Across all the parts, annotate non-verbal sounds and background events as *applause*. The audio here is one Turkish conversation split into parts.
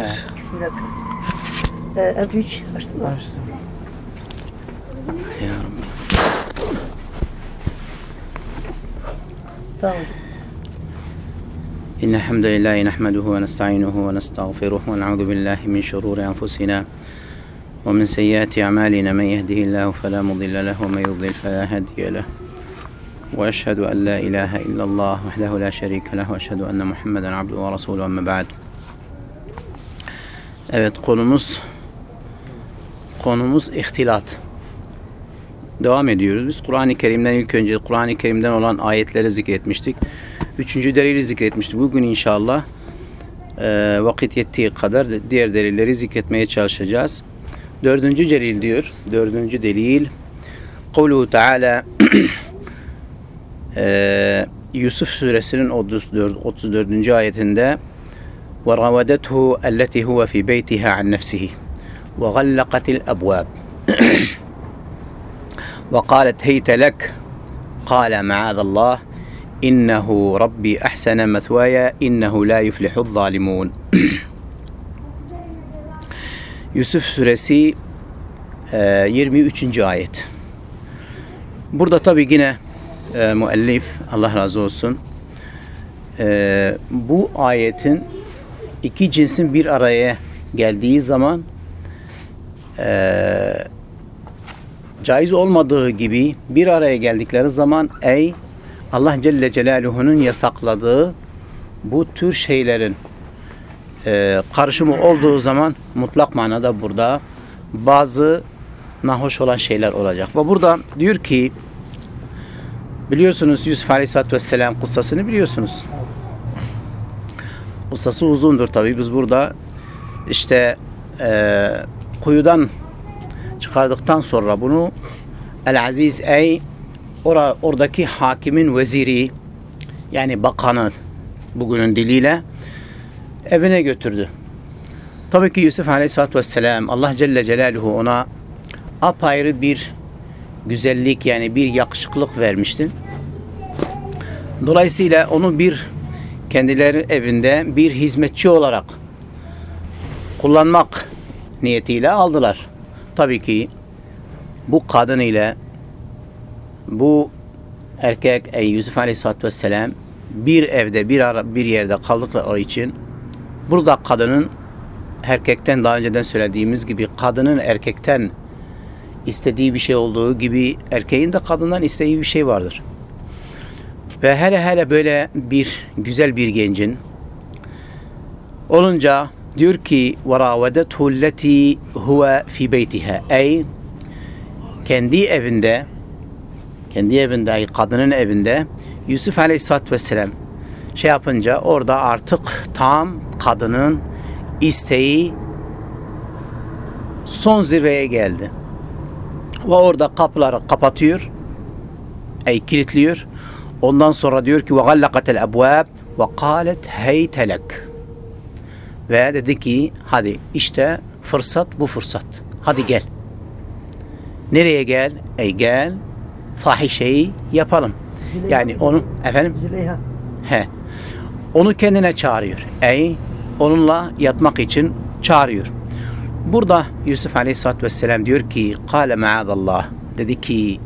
açıyoruz. Bir dakika. Ee, MP3 açtın mı? Açtım. Tamam. إن الحمد لله نحمده ونستعينه ونستغفره ونعوذ بالله من شرور أنفسنا ومن سيئات أعمالنا من يهده الله فلا مضل له ومن يضلل فلا هادي له وأشهد أن لا إله إلا الله وحده لا شريك له وأشهد أن محمدا عبده ورسوله أما بعد Evet konumuz konumuz ihtilat. Devam ediyoruz. Biz Kur'an-ı Kerim'den ilk önce Kur'an-ı Kerim'den olan ayetleri zikretmiştik. Üçüncü delili zikretmiştik. Bugün inşallah e, vakit yettiği kadar diğer delilleri zikretmeye çalışacağız. Dördüncü delil diyor. Dördüncü delil Kavluhu Teala *clears throat* e, Yusuf suresinin 34. 34. ayetinde وراودته التي هو في بيتها عن نفسه وغلقت الأبواب *clears throat* وقالت هيت لك قال معاذ الله إنه ربي أحسن مثواي إنه لا يفلح الظالمون Yusuf suresi e, 23. ayet. Burada tabi yine e, müellif Allah razı olsun e, bu ayetin iki cinsin bir araya geldiği zaman e, caiz olmadığı gibi bir araya geldikleri zaman ey Allah Celle Celaluhu'nun yasakladığı bu tür şeylerin e, karışımı olduğu zaman mutlak manada burada bazı nahoş olan şeyler olacak. Ve burada diyor ki biliyorsunuz Yusuf Aleyhisselatü Vesselam kıssasını biliyorsunuz. Kıssası uzundur tabi. Biz burada işte e, kuyudan çıkardıktan sonra bunu El Aziz ey ora, oradaki hakimin veziri yani bakanı bugünün diliyle evine götürdü. Tabii ki Yusuf Aleyhisselatü Vesselam Allah Celle Celaluhu ona apayrı bir güzellik yani bir yakışıklık vermişti. Dolayısıyla onu bir kendileri evinde bir hizmetçi olarak kullanmak niyetiyle aldılar. Tabii ki bu kadın ile bu erkek ey Yusuf Aleyhisselatü Vesselam bir evde bir ara, bir yerde kaldıkları için burada kadının erkekten daha önceden söylediğimiz gibi kadının erkekten istediği bir şey olduğu gibi erkeğin de kadından istediği bir şey vardır. Ve hele hele böyle bir güzel bir gencin olunca diyor ki veravedetu leti huve fi beytiha ey kendi evinde kendi evinde ay kadının evinde Yusuf Aleyhisselatü Vesselam şey yapınca orada artık tam kadının isteği son zirveye geldi. Ve orada kapıları kapatıyor. Ey kilitliyor. Ondan sonra diyor ki وَغَلَّقَتَ الْأَبْوَابِ وَقَالَتْ هَيْتَ لَكَ Ve dedi ki hadi işte fırsat bu fırsat. Hadi gel. Nereye gel? Ey gel fahişeyi yapalım. Züleyha yani mıydı? onu efendim Züleyha. he onu kendine çağırıyor. Ey onunla yatmak için çağırıyor. Burada Yusuf Aleyhisselatü Vesselam diyor ki kâle maazallah dedi ki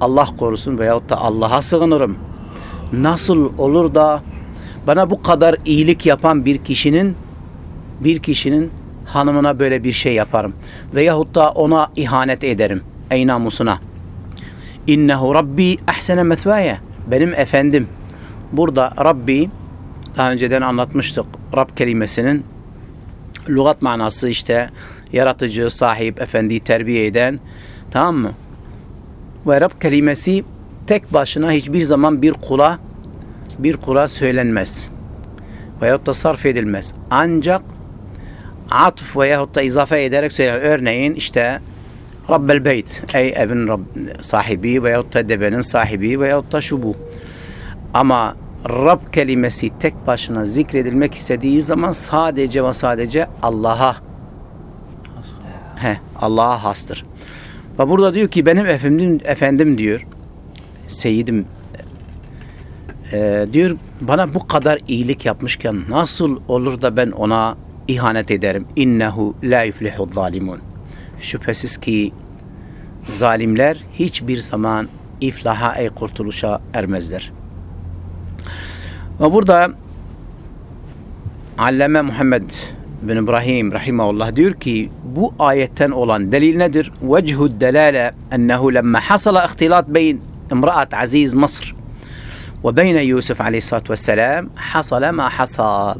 Allah korusun veyahut da Allah'a sığınırım. Nasıl olur da bana bu kadar iyilik yapan bir kişinin bir kişinin hanımına böyle bir şey yaparım. Veyahut da ona ihanet ederim. Ey namusuna. İnnehu Rabbi ahsene methvaya. Benim efendim. Burada Rabbi daha önceden anlatmıştık. Rab kelimesinin lügat manası işte yaratıcı, sahip, efendi, terbiye eden tamam mı? Ve Rab kelimesi tek başına hiçbir zaman bir kula bir kula söylenmez. Veyahut da sarf edilmez. Ancak atf veyahut da izafe ederek söylenir. Örneğin işte Rabbel beyt. Ey evin Rab, sahibi veyahut da devenin sahibi veyahut da şu bu. Ama Rab kelimesi tek başına zikredilmek istediği zaman sadece ve sadece Allah'a he Allah'a hastır. Ve burada diyor ki benim efendim efendim diyor. Seyyidim Ee, diyor bana bu kadar iyilik yapmışken nasıl olur da ben ona ihanet ederim? İnnehu la yuflihu zalimun. Şüphesiz ki zalimler hiçbir zaman iflaha ey kurtuluşa ermezler. Ve burada Allame Muhammed bin İbrahim rahimahullah diyor ki bu ayetten olan delil nedir? Vechud delale ennehu lemma hasala ihtilat beyn imraat aziz Mısır ve beyne Yusuf aleyhissalatu vesselam hasala ma hasal.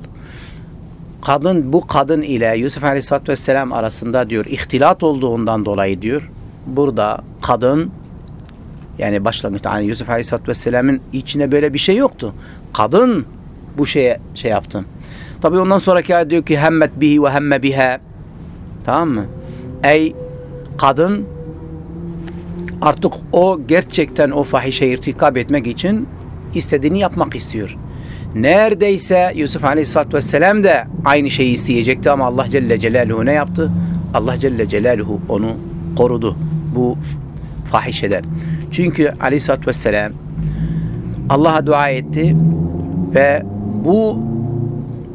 Kadın bu kadın ile Yusuf aleyhissalatu vesselam arasında diyor ihtilat olduğundan dolayı diyor. Burada kadın yani başlangıçta hani Yusuf aleyhissalatu vesselamın içinde böyle bir şey yoktu. Kadın bu şeye şey yaptı. Tabi ondan sonraki ayet diyor ki hemmet bihi ve hemme biha. Tamam mı? Ey kadın artık o gerçekten o fahişe irtikap etmek için istediğini yapmak istiyor. Neredeyse Yusuf Aleyhisselatü Vesselam da aynı şeyi isteyecekti ama Allah Celle Celaluhu ne yaptı? Allah Celle Celaluhu onu korudu bu fahişeden. Çünkü Aleyhisselatü Vesselam Allah'a dua etti ve bu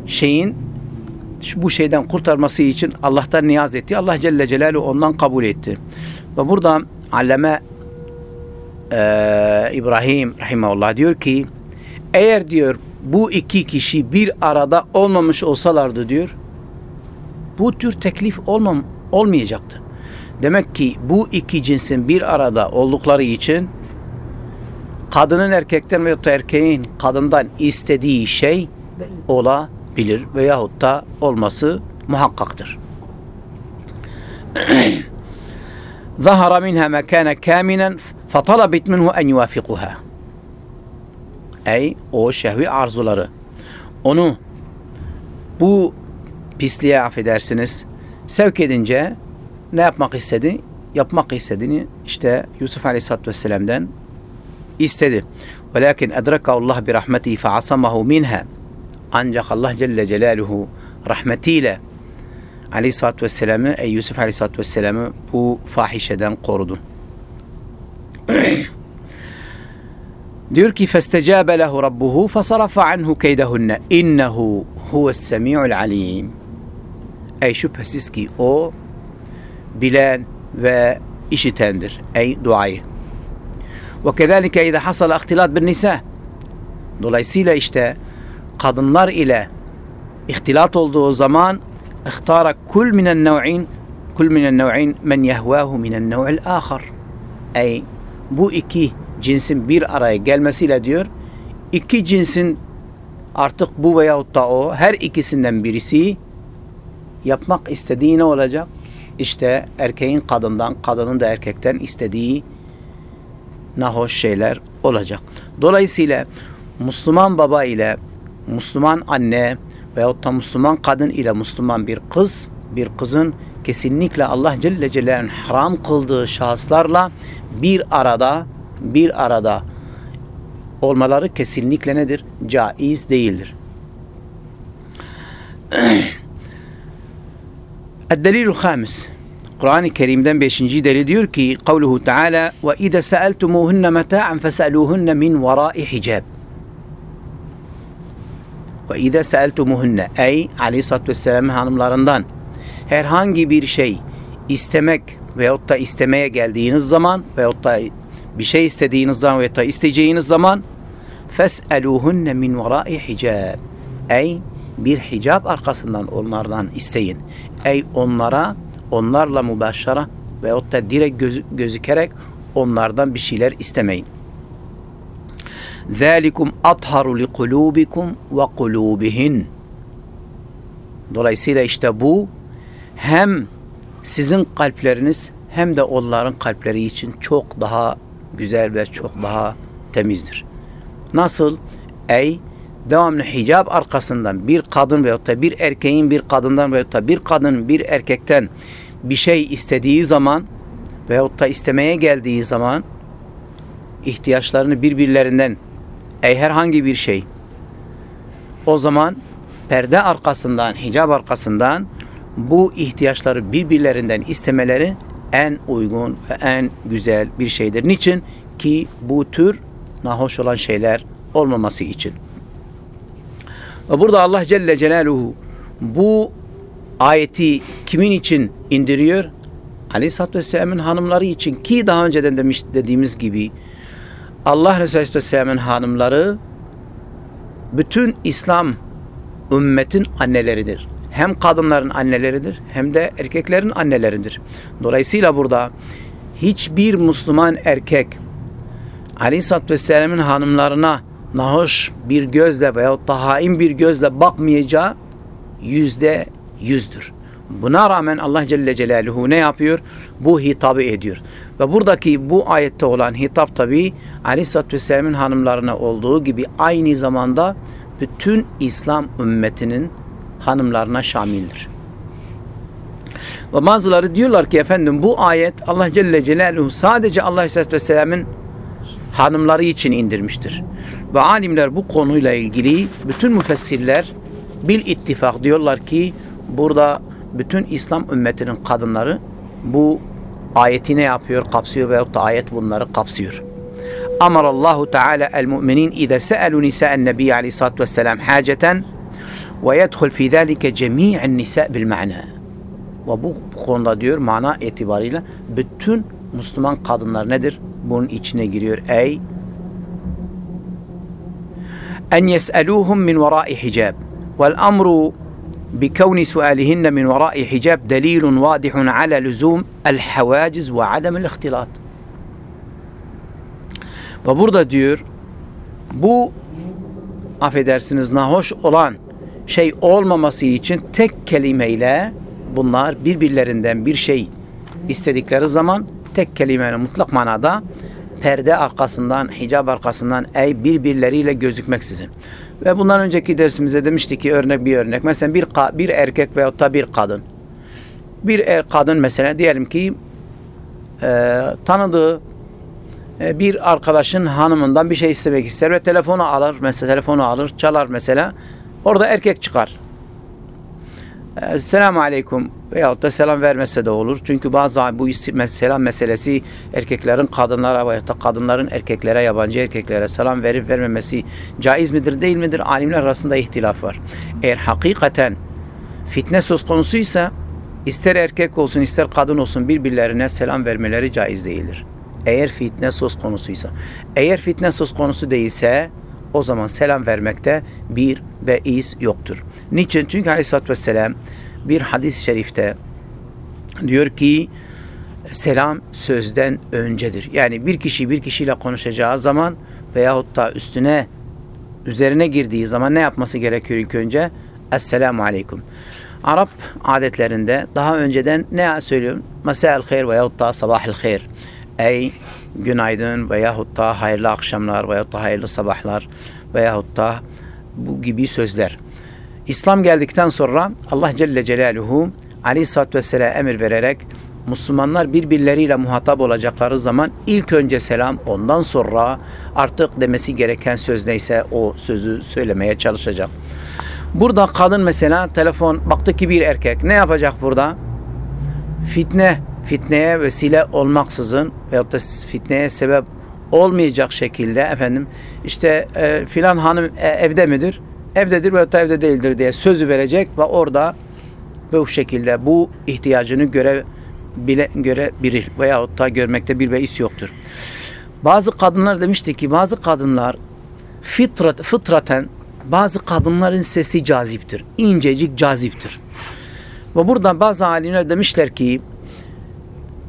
şeyin bu şeyden kurtarması için Allah'tan niyaz etti. Allah Celle Celaluhu ondan kabul etti. Ve burada Allame e, İbrahim Rahimahullah diyor ki eğer diyor bu iki kişi bir arada olmamış olsalardı diyor bu tür teklif olmam, olmayacaktı. Demek ki bu iki cinsin bir arada oldukları için kadının erkekten da erkeğin kadından istediği şey bilir veyahut da olması muhakkaktır. *clears throat* Zahara minha mekâne kâminen fatalabit minhu en yuvafikuha. Ey o şehvi arzuları. Onu bu pisliğe affedersiniz sevk edince ne yapmak istedi? Yapmak istediğini işte Yusuf Aleyhisselatü Vesselam'dan istedi. Velakin edraka Allah bir rahmeti fe'asamahu minha. Ancak Allah Celle Celaluhu rahmetiyle Aleyhisselatü Vesselam'ı, ey Yusuf Aleyhisselatü Vesselam'ı bu fahişeden korudu. diyor ki festecabe lehu rabbuhu fasarafa anhu keydehunne innehu huves semi'ul alim. Ey şüphesiz ki o bilen ve işitendir. Ey duayı. Izâ hasala ihtilat bir nisa. Dolayısıyla işte kadınlar ile ihtilat olduğu zaman ihtara kul minen nev'in kul minen nev'in men yehvahu minen nev'il ahar. Ey bu iki cinsin bir araya gelmesiyle diyor iki cinsin artık bu veyahut da o her ikisinden birisi yapmak istediği ne olacak? İşte erkeğin kadından, kadının da erkekten istediği nahoş şeyler olacak. Dolayısıyla Müslüman baba ile Müslüman anne veyahut da Müslüman kadın ile Müslüman bir kız, bir kızın kesinlikle Allah Celle Celaluhu'nun haram kıldığı şahıslarla bir arada bir arada olmaları kesinlikle nedir? Caiz değildir. *clears throat* El-delilul hamis Kur'an-ı Kerim'den beşinci delil diyor ki kavluhu Teala ve idâ seeltumuhunne meta'an feseluhunne min vara'i hicab ve idâ seeltumuhunne ey aleyhissalatü vesselam hanımlarından herhangi bir şey istemek veyahut da istemeye geldiğiniz zaman veyahut da bir şey istediğiniz zaman veyahut da isteyeceğiniz zaman fes'eluhunne min vara'i hicab ey bir hicab arkasından onlardan isteyin. Ey onlara onlarla mübaşşara veyahut da direkt göz, gözükerek onlardan bir şeyler istemeyin. Zalikum atharu li kulubikum ve kulubihin. Dolayısıyla işte bu hem sizin kalpleriniz hem de onların kalpleri için çok daha güzel ve çok daha temizdir. Nasıl? Ey devamlı hicab arkasından bir kadın veyahut da bir erkeğin bir kadından veyahut da bir kadın bir erkekten bir şey istediği zaman veyahut da istemeye geldiği zaman ihtiyaçlarını birbirlerinden ey herhangi bir şey o zaman perde arkasından, hicab arkasından bu ihtiyaçları birbirlerinden istemeleri en uygun ve en güzel bir şeydir. Niçin? Ki bu tür nahoş olan şeyler olmaması için. Ve burada Allah Celle Celaluhu bu ayeti kimin için indiriyor? Aleyhisselatü Vesselam'ın hanımları için ki daha önceden demiş dediğimiz gibi Allah Resulü Aleyhisselam'ın hanımları bütün İslam ümmetin anneleridir. Hem kadınların anneleridir hem de erkeklerin anneleridir. Dolayısıyla burada hiçbir Müslüman erkek Aleyhisselatü Vesselam'ın hanımlarına nahoş bir gözle veyahut da hain bir gözle bakmayacağı yüzde yüzdür. Buna rağmen Allah Celle Celaluhu ne yapıyor? Bu hitabı ediyor. Ve buradaki bu ayette olan hitap tabi Aleyhisselatü Vesselam'ın hanımlarına olduğu gibi aynı zamanda bütün İslam ümmetinin hanımlarına şamildir. Ve bazıları diyorlar ki efendim bu ayet Allah Celle Celaluhu sadece Allah Aleyhisselatü Vesselam'ın hanımları için indirmiştir. Ve alimler bu konuyla ilgili bütün müfessirler bil ittifak diyorlar ki burada bütün İslam ümmetinin kadınları bu ayeti ne yapıyor, kapsıyor veyahut da ayet bunları kapsıyor. Amar Allahu Teala el müminin ize se'elu nisa'en nebi aleyhissalatu vesselam haceten ve yedhul fi zâlike cemî'en nisa' bil ma'na. Ve bu konuda diyor mana itibariyle bütün Müslüman kadınlar nedir? Bunun içine giriyor. Ey en yes'eluhum min vera'i hicab. Vel amru بكون سؤالهن من وراء حجاب دليل واضح على لزوم الحواجز وعدم الاختلاط. Ve burada diyor bu affedersiniz nahoş olan şey olmaması için tek kelimeyle bunlar birbirlerinden bir şey istedikleri zaman tek kelimeyle mutlak manada perde arkasından, hicab arkasından ey birbirleriyle gözükmeksizin. Ve bundan önceki dersimize demiştik ki örnek bir örnek. Mesela bir bir erkek veyahut da bir kadın. Bir er, kadın mesela diyelim ki e, tanıdığı e, bir arkadaşın hanımından bir şey istemek ister ve telefonu alır. Mesela telefonu alır, çalar mesela. Orada erkek çıkar. E, Selamun Aleyküm veyahut da selam vermese de olur. Çünkü bazı bu selam meselesi erkeklerin kadınlara veyahut da kadınların erkeklere, yabancı erkeklere selam verip vermemesi caiz midir değil midir? Alimler arasında ihtilaf var. Eğer hakikaten fitne söz konusuysa ister erkek olsun ister kadın olsun birbirlerine selam vermeleri caiz değildir. Eğer fitne söz konusuysa. Eğer fitne söz konusu değilse o zaman selam vermekte bir beis yoktur. Niçin? Çünkü Aleyhisselatü Vesselam bir hadis-i şerifte diyor ki selam sözden öncedir. Yani bir kişi bir kişiyle konuşacağı zaman veyahut da üstüne üzerine girdiği zaman ne yapması gerekiyor ilk önce? Esselamu Aleyküm. Arap adetlerinde daha önceden ne söylüyor? Mesa'el hayr veyahut da sabahil hayr. Ey günaydın veyahut da hayırlı akşamlar veyahut da hayırlı sabahlar veyahut da bu gibi sözler. İslam geldikten sonra Allah Celle Celaluhu Aleyhisselatü Vesselam'a emir vererek Müslümanlar birbirleriyle muhatap olacakları zaman ilk önce selam ondan sonra artık demesi gereken söz neyse o sözü söylemeye çalışacak. Burada kadın mesela telefon baktı ki bir erkek ne yapacak burada? Fitne, fitneye vesile olmaksızın veyahut da fitneye sebep olmayacak şekilde efendim işte e, filan hanım e, evde midir? Evdedir da evde değildir diye sözü verecek ve orada bu şekilde bu ihtiyacını göre bile görebilir veyahut da görmekte bir beis yoktur. Bazı kadınlar demişti ki bazı kadınlar fitrat, fıtraten bazı kadınların sesi caziptir. incecik caziptir. Ve burada bazı alimler demişler ki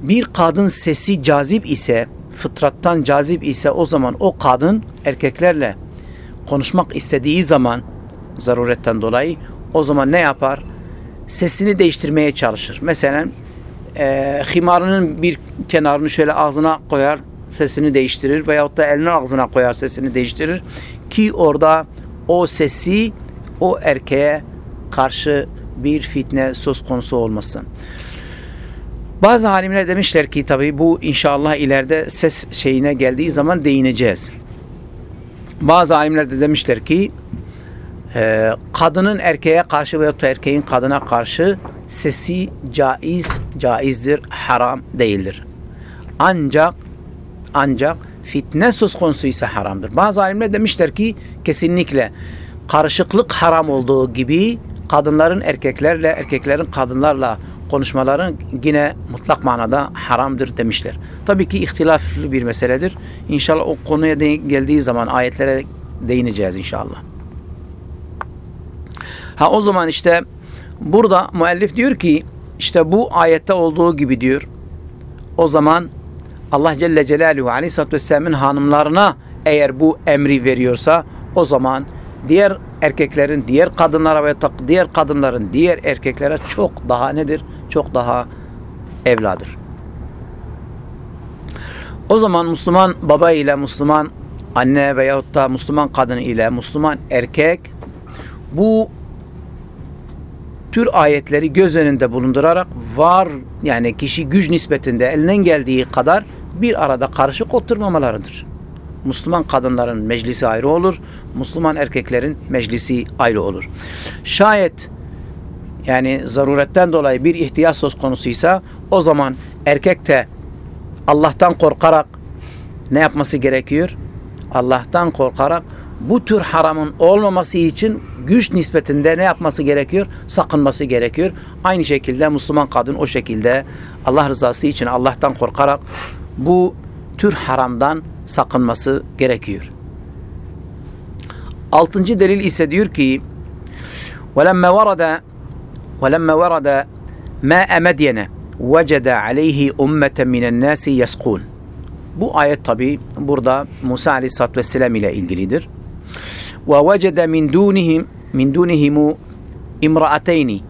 bir kadın sesi cazip ise fıtrattan cazip ise o zaman o kadın erkeklerle konuşmak istediği zaman zaruretten dolayı o zaman ne yapar? Sesini değiştirmeye çalışır. Mesela e, himarının bir kenarını şöyle ağzına koyar sesini değiştirir veyahut da elini ağzına koyar sesini değiştirir ki orada o sesi o erkeğe karşı bir fitne söz konusu olmasın. Bazı alimler demişler ki tabi bu inşallah ileride ses şeyine geldiği zaman değineceğiz. Bazı alimler de demişler ki e, kadının erkeğe karşı veya erkeğin kadına karşı sesi caiz, caizdir, haram değildir. Ancak ancak fitne söz konusu ise haramdır. Bazı alimler demişler ki kesinlikle karışıklık haram olduğu gibi kadınların erkeklerle, erkeklerin kadınlarla konuşmaların yine mutlak manada haramdır demişler. Tabii ki ihtilaflı bir meseledir. İnşallah o konuya geldiği zaman ayetlere değineceğiz inşallah. Ha o zaman işte burada müellif diyor ki işte bu ayette olduğu gibi diyor. O zaman Allah Celle Celaluhu Aleyhisselatü Vesselam'ın hanımlarına eğer bu emri veriyorsa o zaman diğer erkeklerin diğer kadınlara ve diğer kadınların diğer erkeklere çok daha nedir? Çok daha evladır. O zaman Müslüman baba ile Müslüman anne veyahut da Müslüman kadın ile Müslüman erkek bu tür ayetleri göz önünde bulundurarak var yani kişi güç nispetinde elinden geldiği kadar bir arada karışık oturmamalarıdır. Müslüman kadınların meclisi ayrı olur, Müslüman erkeklerin meclisi ayrı olur. Şayet yani zaruretten dolayı bir ihtiyaç söz konusuysa o zaman erkek de Allah'tan korkarak ne yapması gerekiyor? Allah'tan korkarak bu tür haramın olmaması için güç nispetinde ne yapması gerekiyor? Sakınması gerekiyor. Aynı şekilde Müslüman kadın o şekilde Allah rızası için Allah'tan korkarak bu tür haramdan sakınması gerekiyor. Altıncı delil ise diyor ki وَلَمَّا وَرَدَ وَلَمَّا وَرَدَ مَاءَ مَدْيَنَ وَجَدَ عَلَيْهِ اُمَّةً مِنَ النَّاسِ يَسْقُونَ Bu ayet tabi burada Musa Aleyhisselatü Vesselam ile ilgilidir. ve vecede min dunihim min dunihimu imraateyni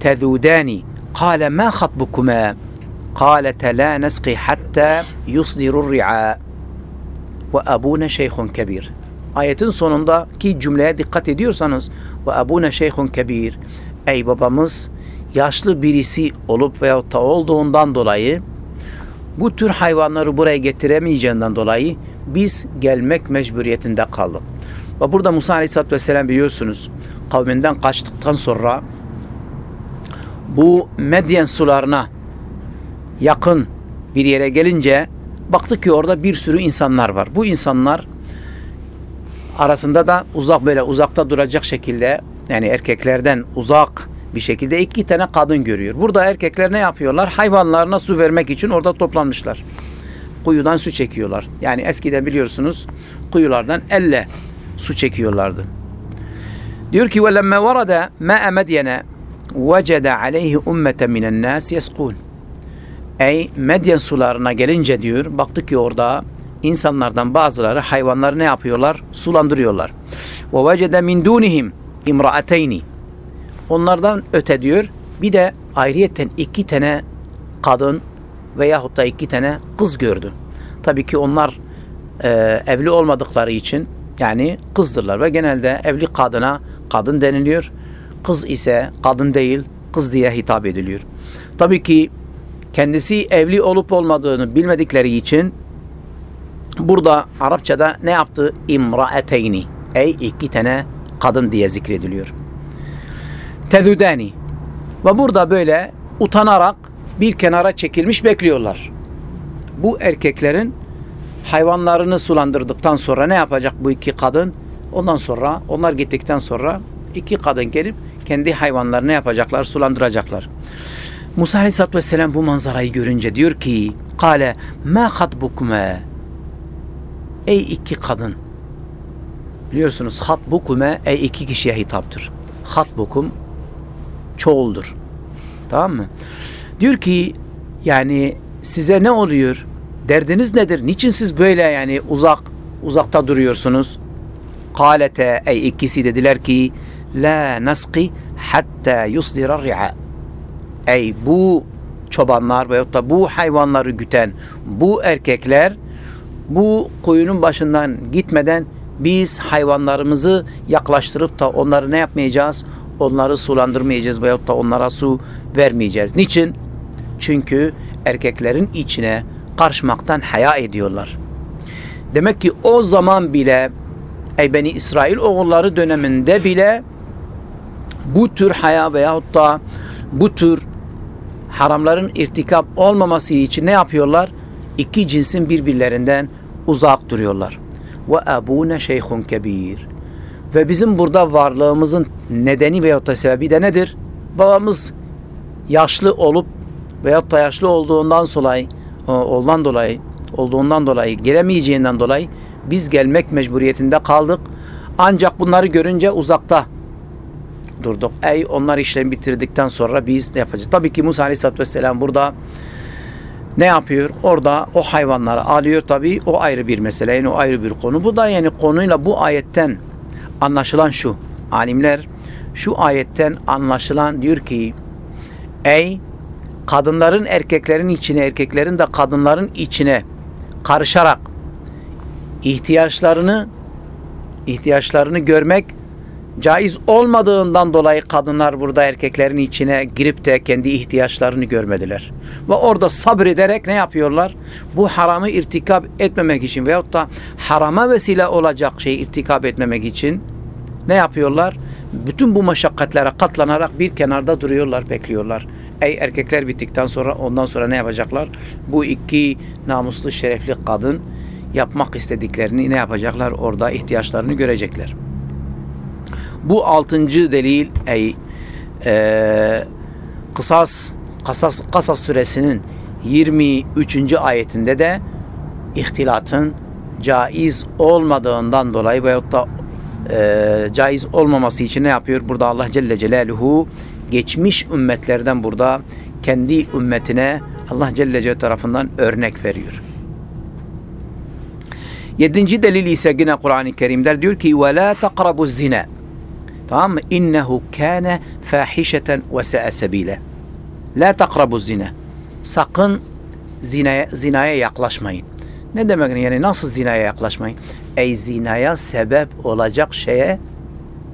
tezudani kâle mâ hatbukuma kâlete lâ nesqi hatta yusdirur ri'a ve abune şeyhun kebir ayetin sonundaki cümleye dikkat ediyorsanız ve abune şeyhun kebir ey babamız yaşlı birisi olup veyahut da olduğundan dolayı bu tür hayvanları buraya getiremeyeceğinden dolayı biz gelmek mecburiyetinde kaldık. Ve burada Musa Aleyhisselatü Vesselam biliyorsunuz kavminden kaçtıktan sonra bu Medyen sularına yakın bir yere gelince baktık ki orada bir sürü insanlar var. Bu insanlar arasında da uzak böyle uzakta duracak şekilde yani erkeklerden uzak bir şekilde iki tane kadın görüyor. Burada erkekler ne yapıyorlar? Hayvanlarına su vermek için orada toplanmışlar. Kuyudan su çekiyorlar. Yani eskiden biliyorsunuz kuyulardan elle su çekiyorlardı. Diyor ki وَلَمَّا وَرَدَ مَاءَ مَدْيَنَ وَجَدَ عَلَيْهِ اُمَّةً مِنَ النَّاسِ يَسْقُونَ Ey Medyen sularına gelince diyor baktık ki orada insanlardan bazıları hayvanları ne yapıyorlar? Sulandırıyorlar. Ve vecede min dunihim imraateyni. Onlardan öte diyor bir de ayrıyeten iki tane kadın veyahut da iki tane kız gördü. Tabii ki onlar e, evli olmadıkları için yani kızdırlar ve genelde evli kadına kadın deniliyor. Kız ise kadın değil kız diye hitap ediliyor. Tabii ki kendisi evli olup olmadığını bilmedikleri için burada Arapçada ne yaptı? İmraeteyni. Ey iki tane kadın diye zikrediliyor. Tezüdeni. Ve burada böyle utanarak bir kenara çekilmiş bekliyorlar. Bu erkeklerin hayvanlarını sulandırdıktan sonra ne yapacak bu iki kadın? Ondan sonra onlar gittikten sonra iki kadın gelip kendi hayvanlarını yapacaklar? Sulandıracaklar. Musa Aleyhisselatü Vesselam bu manzarayı görünce diyor ki Kale ma hatbukume Ey iki kadın Biliyorsunuz hatbukume ey iki kişiye hitaptır. Hatbukum çoğuldur. Tamam mı? Diyor ki yani size ne oluyor? Derdiniz nedir? Niçin siz böyle yani uzak uzakta duruyorsunuz? Kalete ey ikisi dediler ki la naski hatta yusdira ri'a Ey bu çobanlar veyahut da bu hayvanları güten bu erkekler bu koyunun başından gitmeden biz hayvanlarımızı yaklaştırıp da onları ne yapmayacağız? Onları sulandırmayacağız veyahut da onlara su vermeyeceğiz. Niçin? Çünkü erkeklerin içine karışmaktan haya ediyorlar. Demek ki o zaman bile ey Beni İsrail oğulları döneminde bile bu tür haya veyahut da bu tür haramların irtikap olmaması için ne yapıyorlar? İki cinsin birbirlerinden uzak duruyorlar. Ve abune şeyhun kebir. Ve bizim burada varlığımızın nedeni veyahut da sebebi de nedir? Babamız yaşlı olup veyahut da yaşlı olduğundan dolayı ondan dolayı olduğundan dolayı gelemeyeceğinden dolayı biz gelmek mecburiyetinde kaldık. Ancak bunları görünce uzakta durduk. Ey onlar işlemi bitirdikten sonra biz ne yapacağız? Tabii ki Musa Aleyhisselatü Vesselam burada ne yapıyor? Orada o hayvanları alıyor tabii. O ayrı bir mesele. Yani o ayrı bir konu. Bu da yani konuyla bu ayetten anlaşılan şu. Alimler şu ayetten anlaşılan diyor ki ey kadınların erkeklerin içine erkeklerin de kadınların içine karışarak ihtiyaçlarını ihtiyaçlarını görmek caiz olmadığından dolayı kadınlar burada erkeklerin içine girip de kendi ihtiyaçlarını görmediler. Ve orada sabrederek ne yapıyorlar? Bu haramı irtikap etmemek için veyahut da harama vesile olacak şeyi irtikap etmemek için ne yapıyorlar? Bütün bu meşakkatlere katlanarak bir kenarda duruyorlar, bekliyorlar. Ey erkekler bittikten sonra ondan sonra ne yapacaklar? Bu iki namuslu, şerefli kadın yapmak istediklerini ne yapacaklar? Orada ihtiyaçlarını görecekler. Bu altıncı delil ey e, kısas kasas kasas suresinin 23. ayetinde de ihtilatın caiz olmadığından dolayı veyahut da e, caiz olmaması için ne yapıyor? Burada Allah Celle Celaluhu geçmiş ümmetlerden burada kendi ümmetine Allah Celle Celaluhu tarafından örnek veriyor. Yedinci delil ise yine Kur'an-ı Kerim'de diyor ki وَلَا تَقْرَبُوا الزِّنَا Tamam mı? İnnehu kâne fâhişeten ve se'e sebîle. La takrabu zina. Sakın zinaya, zinaya yaklaşmayın. Ne demek yani nasıl zinaya yaklaşmayın? Ey zinaya sebep olacak şeye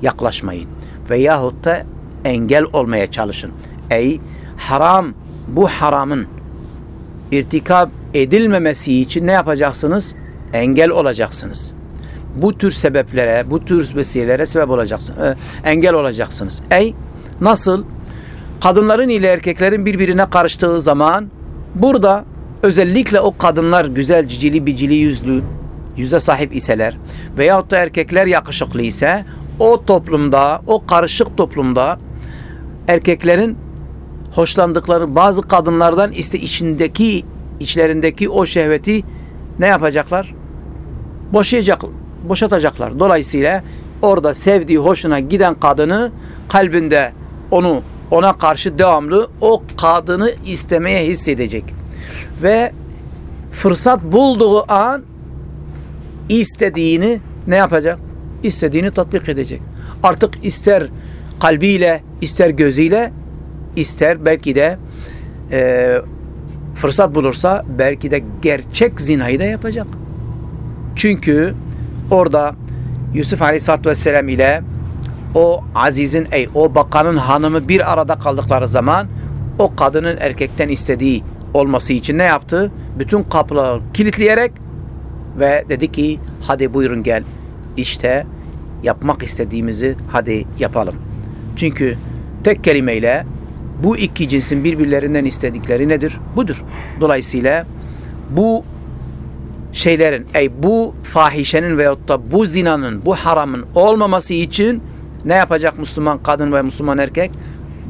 yaklaşmayın. Veyahut da engel olmaya çalışın. Ey haram bu haramın irtikab edilmemesi için ne yapacaksınız? Engel olacaksınız bu tür sebeplere, bu tür vesilelere sebep olacaksınız. E, engel olacaksınız. Ey nasıl? Kadınların ile erkeklerin birbirine karıştığı zaman burada özellikle o kadınlar güzel, cicili, bicili yüzlü, yüze sahip iseler veyahut da erkekler yakışıklı ise o toplumda, o karışık toplumda erkeklerin hoşlandıkları bazı kadınlardan iste içindeki, içlerindeki o şehveti ne yapacaklar? Boşayacaklar boşatacaklar. Dolayısıyla orada sevdiği, hoşuna giden kadını kalbinde onu ona karşı devamlı o kadını istemeye hissedecek. Ve fırsat bulduğu an istediğini ne yapacak? İstediğini tatbik edecek. Artık ister kalbiyle, ister gözüyle, ister belki de e, fırsat bulursa belki de gerçek zinayı da yapacak. Çünkü orada Yusuf Aleyhisselatü Vesselam ile o azizin ey o bakanın hanımı bir arada kaldıkları zaman o kadının erkekten istediği olması için ne yaptı? Bütün kapıları kilitleyerek ve dedi ki hadi buyurun gel işte yapmak istediğimizi hadi yapalım. Çünkü tek kelimeyle bu iki cinsin birbirlerinden istedikleri nedir? Budur. Dolayısıyla bu şeylerin, ey bu fahişenin veyahut da bu zinanın, bu haramın olmaması için ne yapacak Müslüman kadın ve Müslüman erkek?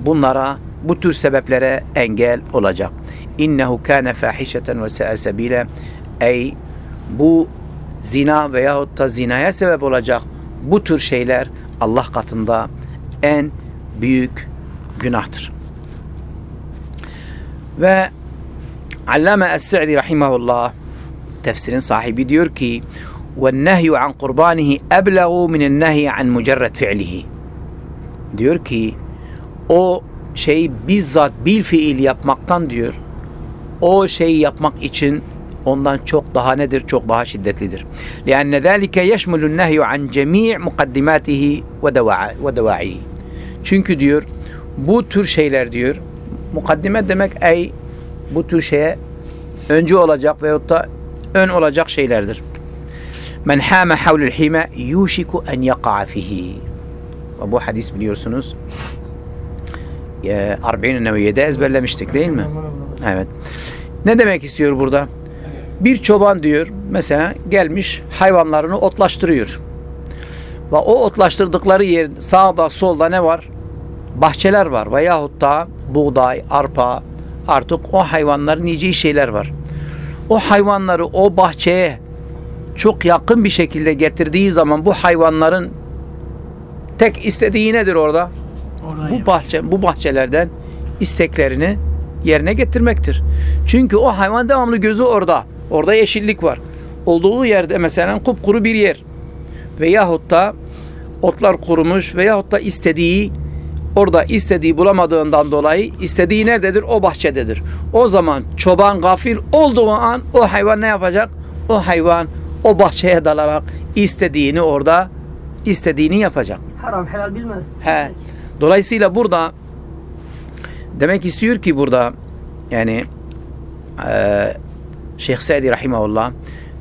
Bunlara, bu tür sebeplere engel olacak. İnnehu kâne fahişeten ve se'e sebile. Ey bu zina veyahut da zinaya sebep olacak bu tür şeyler Allah katında en büyük günahtır. Ve Allame Es-Sa'di rahimahullah tefsirin sahibi diyor ki وَالنَّهْيُ عَنْ قُرْبَانِهِ أَبْلَغُ مِنَ النَّهْيِ عَنْ مُجَرَّدْ فِعْلِهِ diyor ki o şeyi bizzat bil fiil yapmaktan diyor o şeyi yapmak için ondan çok daha nedir? Çok daha şiddetlidir. لأن ذلك يشمل النهي عن جميع مقدماته ودواعيه. çünkü diyor bu tür şeyler diyor mukaddime demek ey bu tür şeye önce olacak veyahut da ön olacak şeylerdir. Men hâme havlül hime yuşiku en yaka'a fihi. Bu hadis biliyorsunuz e, Arba'in-i Neviye'de ezberlemiştik değil mi? Evet. Ne demek istiyor burada? Bir çoban diyor mesela gelmiş hayvanlarını otlaştırıyor. Ve o otlaştırdıkları yer sağda solda ne var? Bahçeler var veyahut da buğday, arpa artık o hayvanların yiyeceği şeyler var. O hayvanları o bahçeye çok yakın bir şekilde getirdiği zaman bu hayvanların tek istediği nedir orada? Bu bahçe bu bahçelerden isteklerini yerine getirmektir. Çünkü o hayvan devamlı gözü orada. Orada yeşillik var. Olduğu yerde mesela kupkuru bir yer veyahut da otlar kurumuş veyahut da istediği orada istediği bulamadığından dolayı istediği nerededir? O bahçededir. O zaman çoban gafil olduğu an o hayvan ne yapacak? O hayvan o bahçeye dalarak istediğini orada istediğini yapacak. Haram helal bilmez. He. Dolayısıyla burada demek istiyor ki burada yani eee Şeyh Sa'di Rahimahullah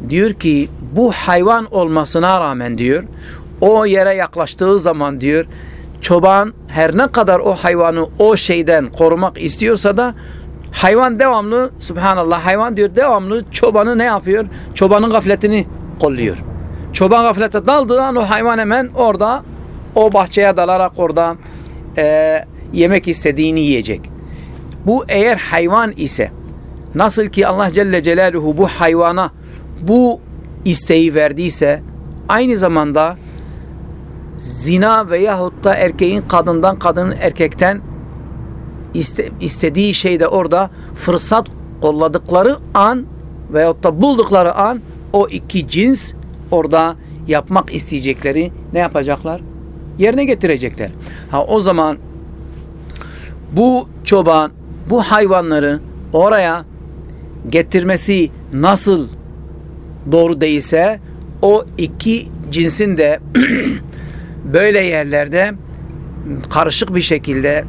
diyor ki bu hayvan olmasına rağmen diyor o yere yaklaştığı zaman diyor çoban her ne kadar o hayvanı o şeyden korumak istiyorsa da hayvan devamlı subhanallah hayvan diyor devamlı çobanı ne yapıyor? Çobanın gafletini kolluyor. Çoban gaflete daldığı an o hayvan hemen orada o bahçeye dalarak orada e, yemek istediğini yiyecek. Bu eğer hayvan ise nasıl ki Allah Celle Celaluhu bu hayvana bu isteği verdiyse aynı zamanda zina veyahut da erkeğin kadından kadının erkekten iste, istediği şey de orada fırsat kolladıkları an veyahut da buldukları an o iki cins orada yapmak isteyecekleri ne yapacaklar? Yerine getirecekler. Ha o zaman bu çoban bu hayvanları oraya getirmesi nasıl doğru değilse o iki cinsin de *clears throat* böyle yerlerde karışık bir şekilde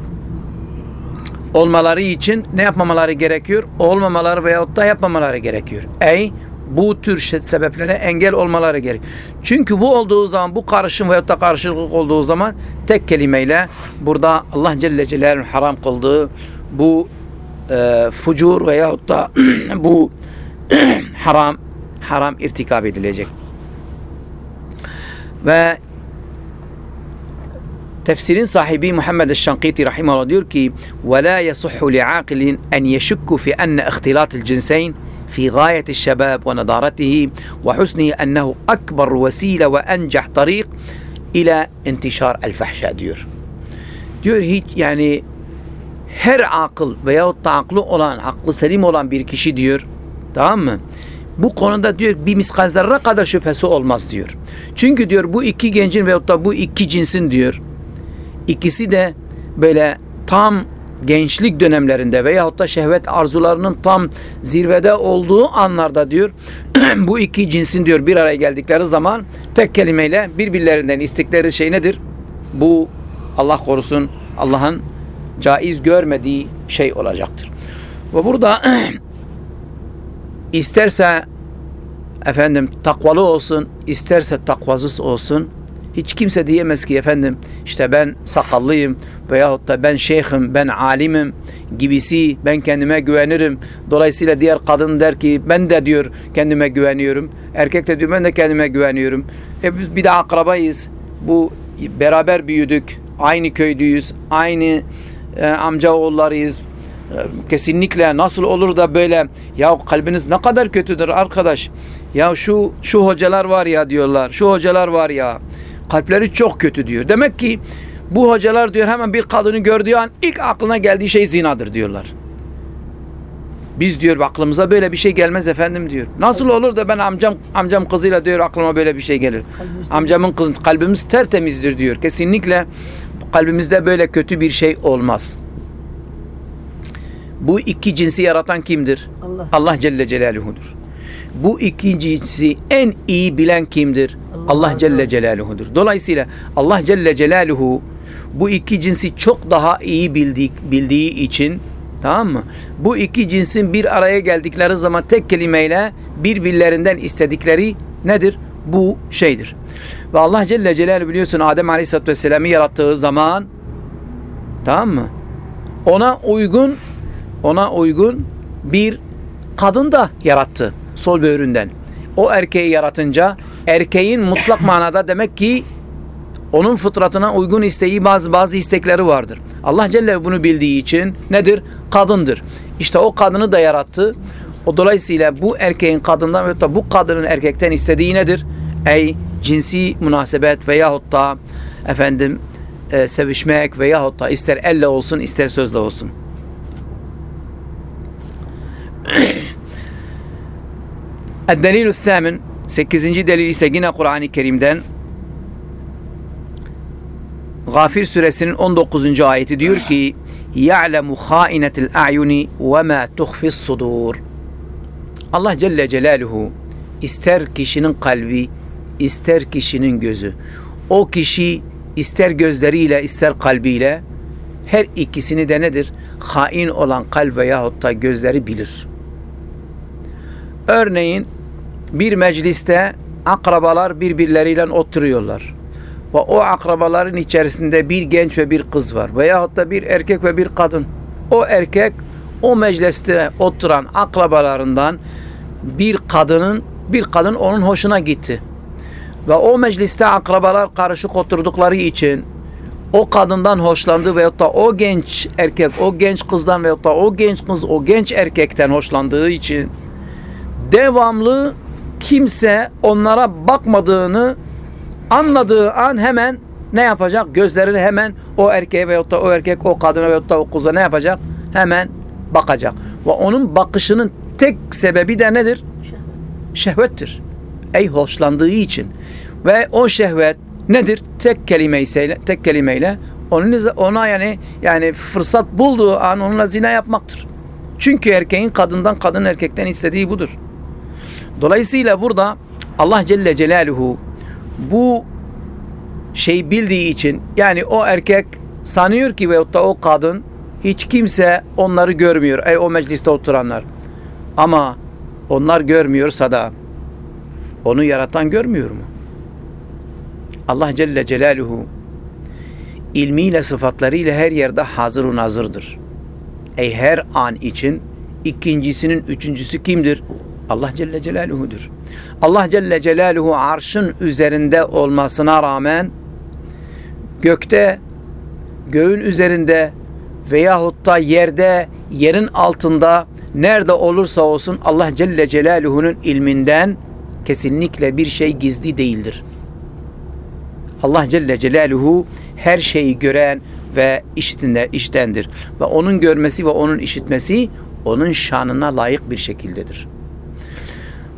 olmaları için ne yapmamaları gerekiyor? Olmamaları veyahut da yapmamaları gerekiyor. Ey bu tür şey- sebeplere engel olmaları gerek. Çünkü bu olduğu zaman bu karışım veyahut da karışıklık olduğu zaman tek kelimeyle burada Allah Celle Celaluhu'nun haram kıldığı bu e, fucur veyahut da *clears throat* bu *clears throat* haram haram irtikab edilecek. Ve tefsirin sahibi Muhammed el-Şankiti rahimahullah diyor ki وَلَا يَصُحُّ لِعَاقِلٍ أَنْ يَشُكُّ فِي أَنَّ اخْتِلَاطِ الْجِنْسَيْنِ في غاية الشباب ونضارته وحسنه أنه أكبر وسيلة وأنجح طريق إلى انتشار الفحشاء diyor. Diyor hiç yani her akıl veyahut da aklı olan, aklı selim olan bir kişi diyor. Tamam mı? Bu konuda diyor bir miskal zerre kadar şüphesi olmaz diyor. Çünkü diyor bu iki gencin veyahut da bu iki cinsin diyor. ikisi de böyle tam gençlik dönemlerinde veyahut da şehvet arzularının tam zirvede olduğu anlarda diyor *clears throat* bu iki cinsin diyor bir araya geldikleri zaman tek kelimeyle birbirlerinden istekleri şey nedir? Bu Allah korusun Allah'ın caiz görmediği şey olacaktır. Ve burada *clears throat* isterse efendim takvalı olsun, isterse takvasız olsun hiç kimse diyemez ki efendim işte ben sakallıyım veyahut da ben şeyhim, ben alimim gibisi ben kendime güvenirim. Dolayısıyla diğer kadın der ki ben de diyor kendime güveniyorum. Erkek de diyor ben de kendime güveniyorum. E biz bir de akrabayız. Bu beraber büyüdük. Aynı köydüyüz. Aynı e, amca oğullarıyız. E, kesinlikle nasıl olur da böyle ya kalbiniz ne kadar kötüdür arkadaş. Ya şu şu hocalar var ya diyorlar. Şu hocalar var ya. Kalpleri çok kötü diyor. Demek ki bu hocalar diyor hemen bir kadını gördüğü an ilk aklına geldiği şey zinadır diyorlar. Biz diyor aklımıza böyle bir şey gelmez efendim diyor. Nasıl olur da ben amcam amcam kızıyla diyor aklıma böyle bir şey gelir. Kalbimiz Amcamın kızı kalbimiz tertemizdir diyor. Kesinlikle kalbimizde böyle kötü bir şey olmaz. Bu iki cinsi yaratan kimdir? Allah. Allah Celle Celaluhu'dur. Bu iki cinsi en iyi bilen kimdir? Allah Celle Celaluhu'dur. Dolayısıyla Allah Celle Celaluhu bu iki cinsi çok daha iyi bildiği, bildiği için tamam mı? Bu iki cinsin bir araya geldikleri zaman tek kelimeyle birbirlerinden istedikleri nedir? Bu şeydir. Ve Allah Celle Celaluhu biliyorsun Adem Aleyhisselatü Vesselam'ı yarattığı zaman tamam mı? Ona uygun ona uygun bir kadın da yarattı. sol böğründen. O erkeği yaratınca erkeğin mutlak manada demek ki onun fıtratına uygun isteği bazı bazı istekleri vardır. Allah Celle bunu bildiği için nedir? Kadındır. İşte o kadını da yarattı. O dolayısıyla bu erkeğin kadından ve da bu kadının erkekten istediği nedir? Ey cinsi münasebet veyahut da efendim e, sevişmek veyahut da ister elle olsun ister sözle olsun. *clears throat* El-Delilü Thâmin 8. delil ise yine Kur'an-ı Kerim'den Gafir suresinin 19. ayeti diyor ki يَعْلَمُ خَائِنَةِ الْاَعْيُنِ وَمَا تُخْفِ الصُّدُورِ Allah Celle Celaluhu ister kişinin kalbi, ister kişinin gözü. O kişi ister gözleriyle ister kalbiyle her ikisini de nedir? Hain olan kalp veyahut da gözleri bilir. Örneğin bir mecliste akrabalar birbirleriyle oturuyorlar. Ve o akrabaların içerisinde bir genç ve bir kız var. Veyahut da bir erkek ve bir kadın. O erkek o mecliste oturan akrabalarından bir kadının bir kadın onun hoşuna gitti. Ve o mecliste akrabalar karışık oturdukları için o kadından hoşlandı veyahut da o genç erkek o genç kızdan veyahut da o genç kız o genç erkekten hoşlandığı için devamlı kimse onlara bakmadığını anladığı an hemen ne yapacak? Gözlerini hemen o erkeğe veyahut da o erkek o kadına veyahut da o kıza ne yapacak? Hemen bakacak. Ve onun bakışının tek sebebi de nedir? Şehvettir. Ey hoşlandığı için. Ve o şehvet nedir? Tek kelimeyle, tek kelimeyle onun ona yani yani fırsat bulduğu an onunla zina yapmaktır. Çünkü erkeğin kadından kadın erkekten istediği budur. Dolayısıyla burada Allah Celle Celaluhu bu şey bildiği için yani o erkek sanıyor ki veyahut da o kadın hiç kimse onları görmüyor. Ey o mecliste oturanlar. Ama onlar görmüyorsa da onu yaratan görmüyor mu? Allah Celle Celaluhu ilmiyle sıfatlarıyla her yerde hazır nazırdır. Ey her an için ikincisinin üçüncüsü kimdir? Allah Celle Celaluhu'dur. Allah Celle Celaluhu arşın üzerinde olmasına rağmen gökte, göğün üzerinde veyahut da yerde, yerin altında nerede olursa olsun Allah Celle Celaluhu'nun ilminden kesinlikle bir şey gizli değildir. Allah Celle Celaluhu her şeyi gören ve işitinde, iştendir. Ve onun görmesi ve onun işitmesi onun şanına layık bir şekildedir.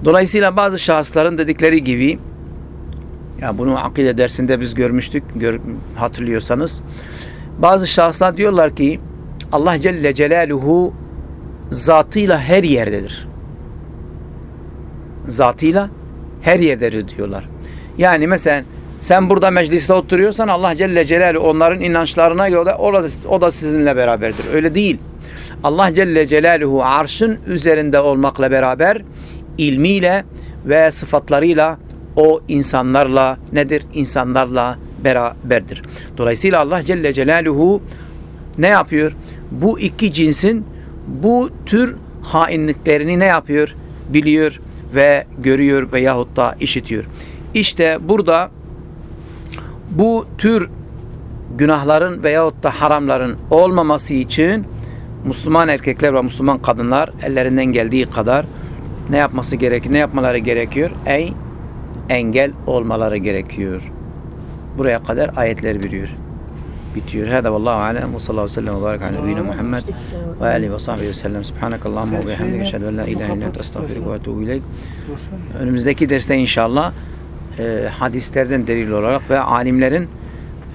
Dolayısıyla bazı şahısların dedikleri gibi ya bunu akide dersinde biz görmüştük gör, hatırlıyorsanız bazı şahıslar diyorlar ki Allah Celle Celaluhu zatıyla her yerdedir. Zatıyla her yerdedir diyorlar. Yani mesela sen burada mecliste oturuyorsan Allah Celle Celaluhu onların inançlarına göre o da, o da sizinle beraberdir. Öyle değil. Allah Celle Celaluhu arşın üzerinde olmakla beraber ilmiyle ve sıfatlarıyla o insanlarla nedir? İnsanlarla beraberdir. Dolayısıyla Allah Celle Celaluhu ne yapıyor? Bu iki cinsin bu tür hainliklerini ne yapıyor? Biliyor ve görüyor veyahut da işitiyor. İşte burada bu tür günahların veyahut da haramların olmaması için Müslüman erkekler ve Müslüman kadınlar ellerinden geldiği kadar ne yapması gerekiyor? Ne yapmaları gerekiyor? Ey engel olmaları gerekiyor. Buraya kadar ayetler biliyor. Bitiyor. Hada vallahu alem ve sallallahu sellem ve barik ala nebiyyina Muhammed ve alihi ve sahbihi ve sellem. Subhanakallahumma ve bihamdike eşhedü en la ilahe illa ente estağfiruke ve etûbü ileyk. Önümüzdeki derste inşallah e, hadislerden delil olarak ve alimlerin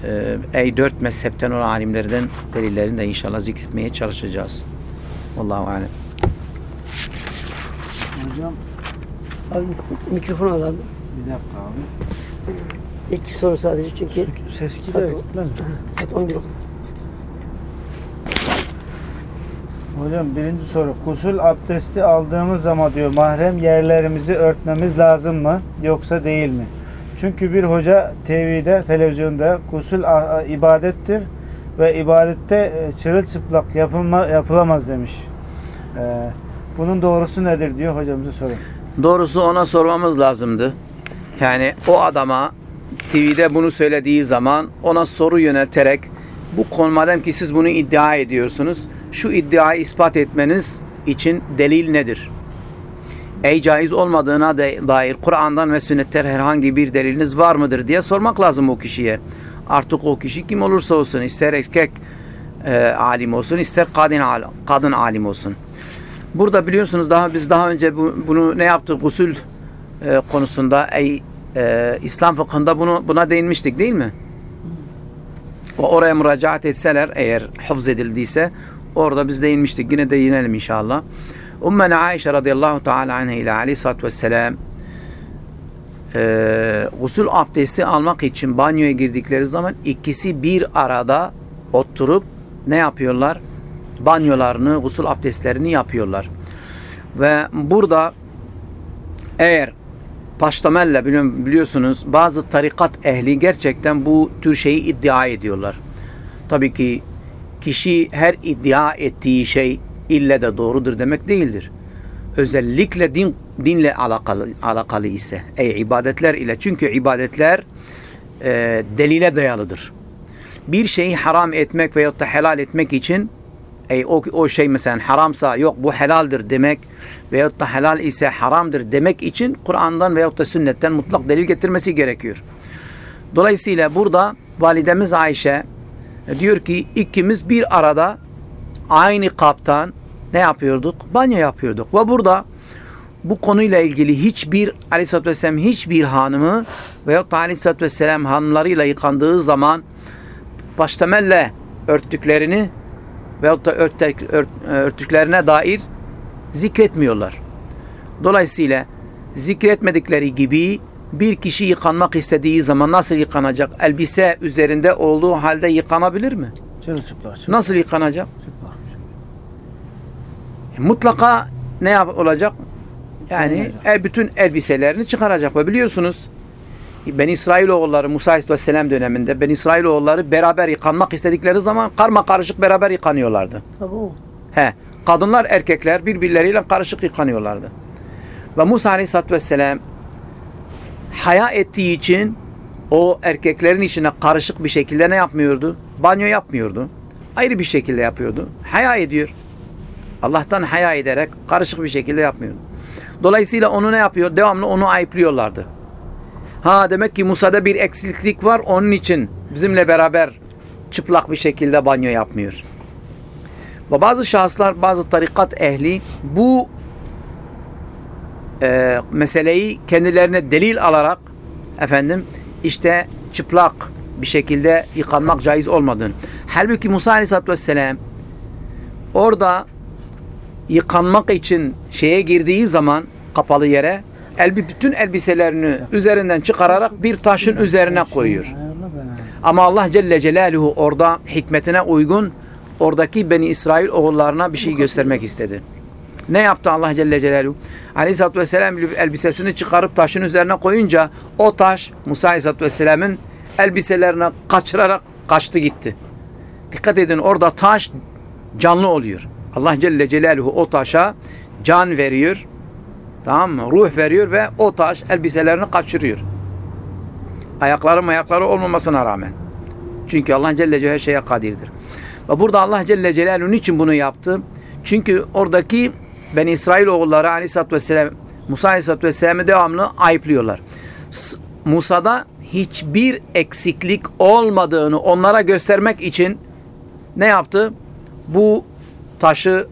e, ey dört mezhepten olan alimlerden delillerini de inşallah zikretmeye çalışacağız. Vallahu alem. Hocam Abi mikrofon al abi. bir dakika abi. İki soru sadece çünkü Ses giderek gitmez mi? saat 11. Hocam birinci soru. Gusül abdesti aldığımız zaman diyor mahrem yerlerimizi örtmemiz lazım mı yoksa değil mi? Çünkü bir hoca TV'de, televizyonda gusül a- a- ibadettir ve ibadette e, çırılçıplak yapılma, yapılamaz demiş. Ee, bunun doğrusu nedir diyor hocamıza sorun. Doğrusu ona sormamız lazımdı. Yani o adama TV'de bunu söylediği zaman ona soru yönelterek bu konu madem ki siz bunu iddia ediyorsunuz şu iddiayı ispat etmeniz için delil nedir? Ey caiz olmadığına dair Kur'an'dan ve sünnetten herhangi bir deliliniz var mıdır diye sormak lazım o kişiye. Artık o kişi kim olursa olsun ister erkek e, alim olsun ister kadın, al- kadın alim olsun. Burada biliyorsunuz daha biz daha önce bu- bunu ne yaptık gusül e, konusunda ey e, İslam fıkhında bunu buna değinmiştik değil mi? O oraya müracaat etseler eğer hafız edildiyse orada biz değinmiştik. Yine değinelim inşallah. Ummen Aişe radıyallahu teala anha ile aleyhissalatü vesselam e, gusül abdesti almak için banyoya girdikleri zaman ikisi bir arada oturup ne yapıyorlar? Banyolarını, gusül abdestlerini yapıyorlar. Ve burada eğer paştamelle biliyorsunuz bazı tarikat ehli gerçekten bu tür şeyi iddia ediyorlar. Tabii ki kişi her iddia ettiği şey ille de doğrudur demek değildir. Özellikle din dinle alakalı alakalı ise ey ibadetler ile çünkü ibadetler e, delile dayalıdır. Bir şeyi haram etmek veyahut da helal etmek için ey o, o şey mesela haramsa yok bu helaldir demek veyahut da helal ise haramdır demek için Kur'an'dan veyahut da sünnetten mutlak delil getirmesi gerekiyor. Dolayısıyla burada validemiz Ayşe diyor ki ikimiz bir arada aynı kaptan ne yapıyorduk? Banyo yapıyorduk. Ve burada bu konuyla ilgili hiçbir aleyhissalatü vesselam hiçbir hanımı veyahut da aleyhissalatü vesselam hanımlarıyla yıkandığı zaman baştemelle örttüklerini veyahut da örtek, ört, örtüklerine dair zikretmiyorlar. Dolayısıyla zikretmedikleri gibi bir kişi yıkanmak istediği zaman nasıl yıkanacak? Elbise üzerinde olduğu halde yıkanabilir mi? Çıplak. Nasıl yıkanacak? Çıplak. Mutlaka ne yap olacak? Yani el, bütün elbiselerini çıkaracak. Ve biliyorsunuz Ben İsrailoğulları Musa Aleyhisselam döneminde Ben İsrailoğulları beraber yıkanmak istedikleri zaman karma karışık beraber yıkanıyorlardı. Tabu. He, kadınlar erkekler birbirleriyle karışık yıkanıyorlardı. Ve Musa Aleyhisselatü Vesselam haya ettiği için o erkeklerin içine karışık bir şekilde ne yapmıyordu? Banyo yapmıyordu. Ayrı bir şekilde yapıyordu. Haya ediyor. Allah'tan haya ederek karışık bir şekilde yapmıyordu. Dolayısıyla onu ne yapıyor? Devamlı onu ayıplıyorlardı. Ha demek ki Musa'da bir eksiklik var. Onun için bizimle beraber çıplak bir şekilde banyo yapmıyor. Ve bazı şahıslar, bazı tarikat ehli bu e, meseleyi kendilerine delil alarak efendim işte çıplak bir şekilde yıkanmak caiz olmadığını. Halbuki Musa Aleyhisselatü Vesselam orada yıkanmak için şeye girdiği zaman kapalı yere elbi bütün elbiselerini üzerinden çıkararak bir taşın üzerine koyuyor. Ama Allah Celle Celaluhu orada hikmetine uygun oradaki Beni İsrail oğullarına bir şey göstermek istedi. Ne yaptı Allah Celle Celaluhu? Aleyhisselatü Vesselam elbisesini çıkarıp taşın üzerine koyunca o taş Musa Aleyhisselatü Vesselam'ın elbiselerine kaçırarak kaçtı gitti. Dikkat edin orada taş canlı oluyor. Allah Celle Celaluhu o taşa can veriyor. Tamam mı? Ruh veriyor ve o taş elbiselerini kaçırıyor. Ayakları ayakları olmamasına rağmen. Çünkü Allah Celle Celaluhu her şeye kadirdir. Ve burada Allah Celle Celaluhu niçin bunu yaptı? Çünkü oradaki Ben İsrail oğulları Aleyhisselatü Vesselam Musa Aleyhisselatü Vesselam'ı devamlı ayıplıyorlar. Musa'da hiçbir eksiklik olmadığını onlara göstermek için ne yaptı? Bu taşı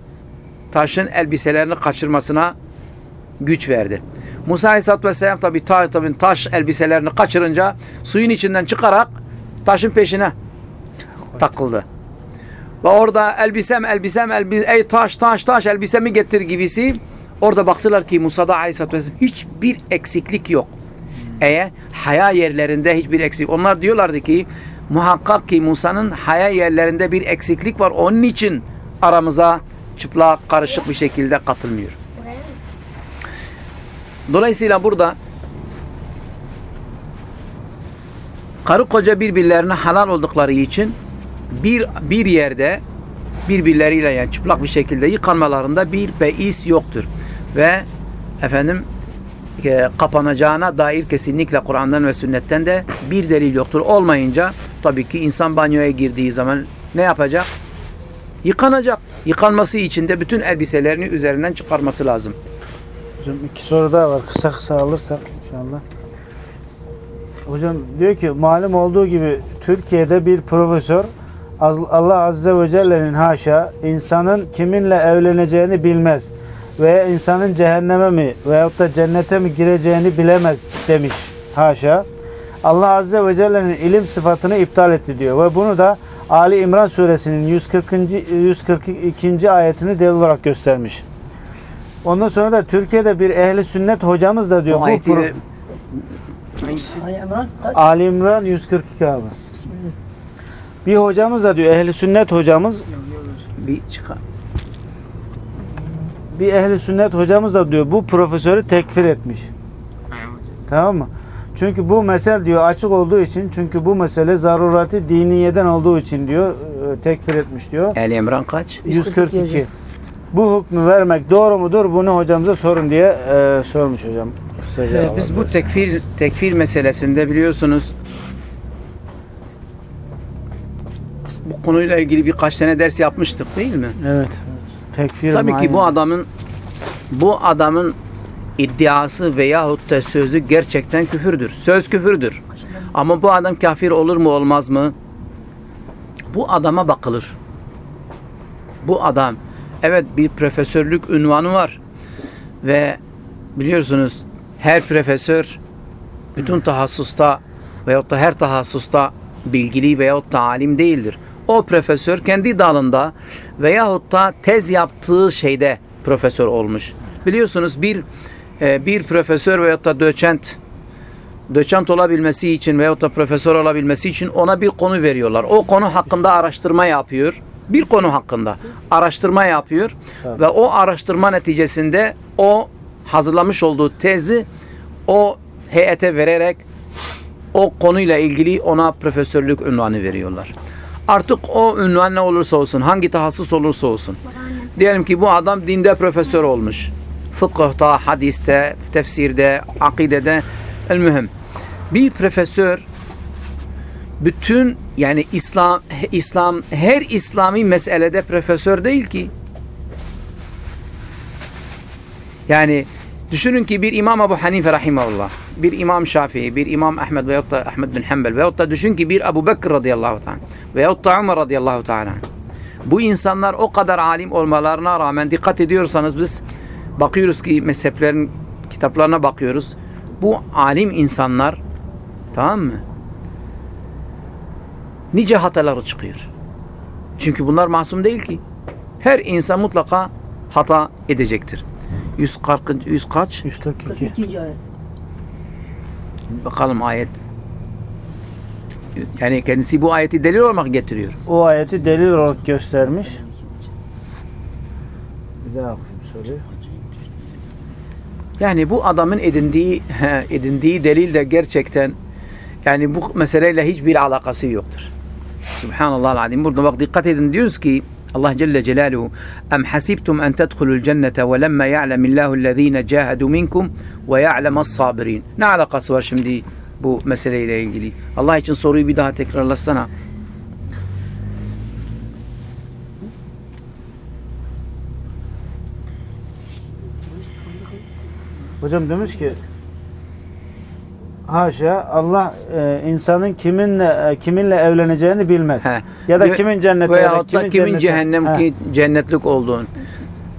taşın elbiselerini kaçırmasına güç verdi. Musa Aleyhisselatü Vesselam tabi, ta, tabi taş elbiselerini kaçırınca suyun içinden çıkarak taşın peşine takıldı. Ve orada elbisem elbisem elbi, ey taş taş taş elbisemi getir gibisi orada baktılar ki Musa'da Aleyhisselatü Vesselam hiçbir eksiklik yok. Eğer haya yerlerinde hiçbir eksik. Onlar diyorlardı ki muhakkak ki Musa'nın haya yerlerinde bir eksiklik var. Onun için aramıza çıplak karışık bir şekilde katılmıyor. Dolayısıyla burada karı koca birbirlerine halal oldukları için bir bir yerde birbirleriyle yani çıplak bir şekilde yıkanmalarında bir beis yoktur. Ve efendim e, kapanacağına dair kesinlikle Kur'an'dan ve sünnetten de bir delil yoktur. Olmayınca tabii ki insan banyoya girdiği zaman ne yapacak? Yıkanacak. Yıkanması için de bütün elbiselerini üzerinden çıkarması lazım. Hocam iki soru daha var. Kısa kısa alırsak inşallah. Hocam diyor ki malum olduğu gibi Türkiye'de bir profesör Allah Azze ve Celle'nin haşa insanın kiminle evleneceğini bilmez veya insanın cehenneme mi veyahut da cennete mi gireceğini bilemez demiş haşa. Allah Azze ve Celle'nin ilim sıfatını iptal etti diyor ve bunu da Ali İmran suresinin 140. 142. ayetini delil olarak göstermiş. Ondan sonra da Türkiye'de bir ehli sünnet hocamız da diyor. Bu Bu ayeti pro- Ali Emran İmran 142 abi. Bir hocamız da diyor ehli sünnet hocamız bir çıkar. bir ehli sünnet hocamız da diyor bu profesörü tekfir etmiş. Tamam mı? Çünkü bu mesele diyor açık olduğu için çünkü bu mesele zarurati diniyeden olduğu için diyor e, tekfir etmiş diyor. Ali İmran kaç? 142. Bu hükmü vermek doğru mudur? Bunu hocamıza sorun diye e, sormuş hocam. Kısaca Evet, biz bu tekfir tekfir meselesinde biliyorsunuz bu konuyla ilgili birkaç tane ders yapmıştık değil mi? Evet. Tekfir Tabii ki bu adamın bu adamın iddiası veyahut da sözü gerçekten küfürdür. Söz küfürdür. Ama bu adam kafir olur mu olmaz mı? Bu adama bakılır. Bu adam evet bir profesörlük ünvanı var. Ve biliyorsunuz her profesör bütün tahassusta veyahut da her tahassusta bilgili veyahut da alim değildir. O profesör kendi dalında veyahut da tez yaptığı şeyde profesör olmuş. Biliyorsunuz bir e, bir profesör veyahut da doçent doçent olabilmesi için veyahut da profesör olabilmesi için ona bir konu veriyorlar. O konu hakkında araştırma yapıyor. Bir konu hakkında araştırma yapıyor ve o araştırma neticesinde o hazırlamış olduğu tezi o heyete vererek o konuyla ilgili ona profesörlük ünvanı veriyorlar. Artık o ünvan ne olursa olsun, hangi tahassus olursa olsun. Diyelim ki bu adam dinde profesör olmuş. Fıkıhta, hadiste, tefsirde, akidede, el mühim. Bir profesör bütün yani İslam İslam her İslami meselede profesör değil ki. Yani düşünün ki bir İmam Ebu Hanife rahimahullah, bir İmam Şafii, bir İmam Ahmed veyahut da Ahmed bin Hanbel veyahut da düşün ki bir Ebu Bekir radıyallahu ta'ala veyahut da Ömer radıyallahu ta'ala. Bu insanlar o kadar alim olmalarına rağmen dikkat ediyorsanız biz bakıyoruz ki mezheplerin kitaplarına bakıyoruz. Bu alim insanlar tamam mı? Nice hataları çıkıyor. Çünkü bunlar masum değil ki. Her insan mutlaka hata edecektir. 140 100 kaç? 142. İkinci ayet. Bakalım ayet. Yani kendisi bu ayeti delil olarak getiriyor. O ayeti delil olarak göstermiş. Bir daha okuyayım soruyu. Yani bu adamın edindiği edindiği delil de gerçekten yani bu meseleyle hiçbir alakası yoktur. Subhanallah azim. Burada bak dikkat edin diyoruz ki Allah Celle Celaluhu Em hasibtum en tedhulul cennete ve lemma ya'lemillahu allazine cahadu minkum ve ya'lemas sabirin. Ne alakası var şimdi bu meseleyle ilgili? Allah için soruyu bir daha tekrarlasana. Hocam demiş ki haşa Allah e, insanın kiminle e, kiminle evleneceğini bilmez. He. Ya da kimin cennete veyahut da kimin cennete- cehennem He. ki cennetlik olduğun.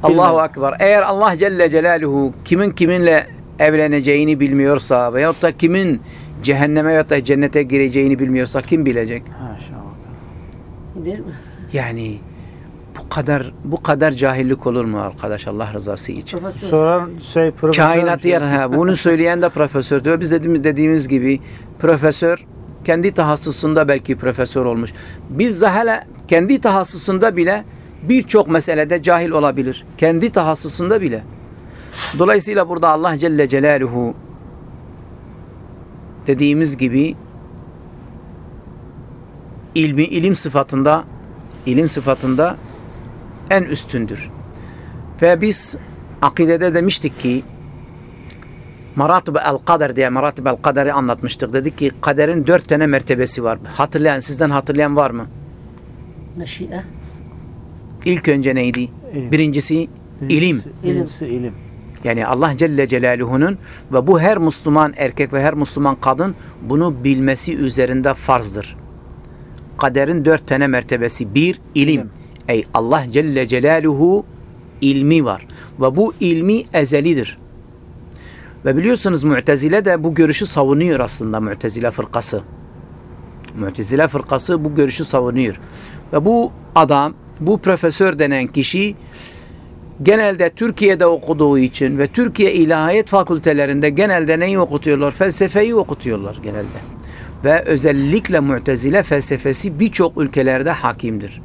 Allahu Ekber. Eğer Allah Celle Celaluhu kimin kiminle evleneceğini bilmiyorsa veyahut da kimin cehenneme veyahut da cennete gireceğini bilmiyorsa kim bilecek? Haşa. Değil mi? Yani bu kadar bu kadar cahillik olur mu arkadaş Allah rızası için? Profesör. Soran şey profesör. Kainat yer ha bunu *laughs* söyleyen de profesör diyor. Biz dediğimiz, dediğimiz gibi profesör kendi tahassusunda belki profesör olmuş. Biz hala kendi tahassusunda bile birçok meselede cahil olabilir. Kendi tahassusunda bile. Dolayısıyla burada Allah Celle Celaluhu dediğimiz gibi ilmi ilim sıfatında ilim sıfatında en üstündür. Ve biz akidede demiştik ki Maratib el-Kader diye Maratib el-Kader'i anlatmıştık. Dedik ki kaderin dört tane mertebesi var. Hatırlayan, sizden hatırlayan var mı? Meşi'e. İlk önce neydi? İlim. Birincisi ilim. Birincisi ilim. Yani Allah Celle Celaluhu'nun ve bu her Müslüman erkek ve her Müslüman kadın bunu bilmesi üzerinde farzdır. Kaderin dört tane mertebesi. Bir, ilim. ilim. Ey Allah Celle Celaluhu ilmi var. Ve bu ilmi ezelidir. Ve biliyorsunuz Mu'tezile de bu görüşü savunuyor aslında Mu'tezile fırkası. Mu'tezile fırkası bu görüşü savunuyor. Ve bu adam, bu profesör denen kişi genelde Türkiye'de okuduğu için ve Türkiye İlahiyat Fakültelerinde genelde neyi okutuyorlar? Felsefeyi okutuyorlar genelde. Ve özellikle Mu'tezile felsefesi birçok ülkelerde hakimdir.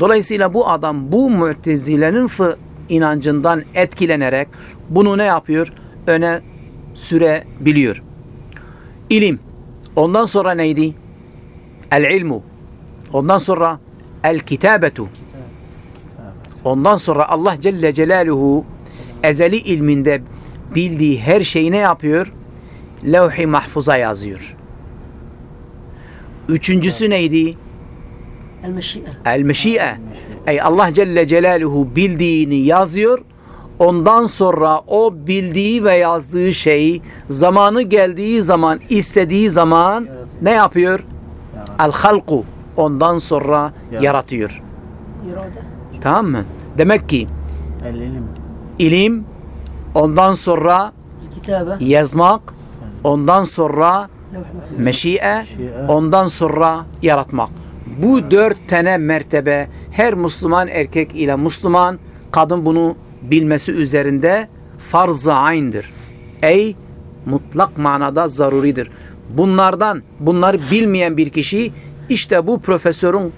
Dolayısıyla bu adam bu Mu'tezile'nin fı- inancından etkilenerek bunu ne yapıyor? Öne sürebiliyor. İlim. Ondan sonra neydi? El ilmu. Ondan sonra el kitabetu. Ondan sonra Allah Celle Celaluhu ezeli ilminde bildiği her şeyi ne yapıyor? Levh-i mahfuza yazıyor. Üçüncüsü neydi? El-Meşi'e. El-Meşi'e. Ey Allah Celle Celaluhu bildiğini yazıyor. Ondan sonra o bildiği ve yazdığı şeyi zamanı geldiği zaman, istediği zaman yaratıyor. ne yapıyor? El-Halku. Ondan sonra yaratıyor. yaratıyor. Tamam mı? Demek ki El-ilim. ilim, ondan sonra Kitabe. yazmak, ondan sonra meşi'e, ondan sonra yaratmak. Bu dört tane mertebe her Müslüman erkek ile Müslüman kadın bunu bilmesi üzerinde farz-ı ayn'dir. Ey mutlak manada zaruridir. Bunlardan bunları bilmeyen bir kişi işte bu profesörün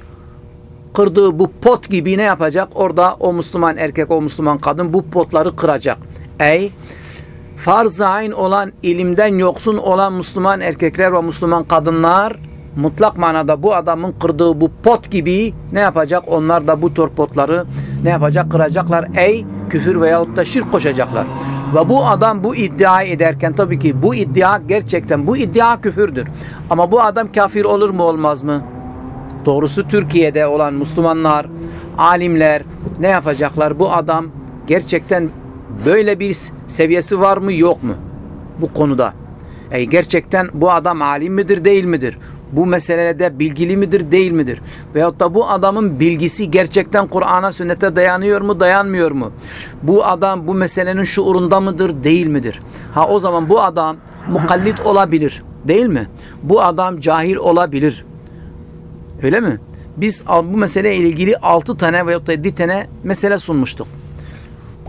kırdığı bu pot gibi ne yapacak? Orada o Müslüman erkek, o Müslüman kadın bu potları kıracak. Ey farz-ı ayn olan ilimden yoksun olan Müslüman erkekler ve Müslüman kadınlar mutlak manada bu adamın kırdığı bu pot gibi ne yapacak? Onlar da bu tür potları ne yapacak? Kıracaklar. Ey küfür veyahut da şirk koşacaklar. Ve bu adam bu iddia ederken tabii ki bu iddia gerçekten bu iddia küfürdür. Ama bu adam kafir olur mu olmaz mı? Doğrusu Türkiye'de olan Müslümanlar, alimler ne yapacaklar? Bu adam gerçekten böyle bir seviyesi var mı yok mu? Bu konuda. E, gerçekten bu adam alim midir değil midir? Bu meselede bilgili midir değil midir? Veyahut da bu adamın bilgisi gerçekten Kur'an'a sünnete dayanıyor mu dayanmıyor mu? Bu adam bu meselenin şuurunda mıdır değil midir? Ha o zaman bu adam mukallit olabilir değil mi? Bu adam cahil olabilir. Öyle mi? Biz bu meseleyle ilgili 6 tane veyahut da 7 tane mesele sunmuştuk.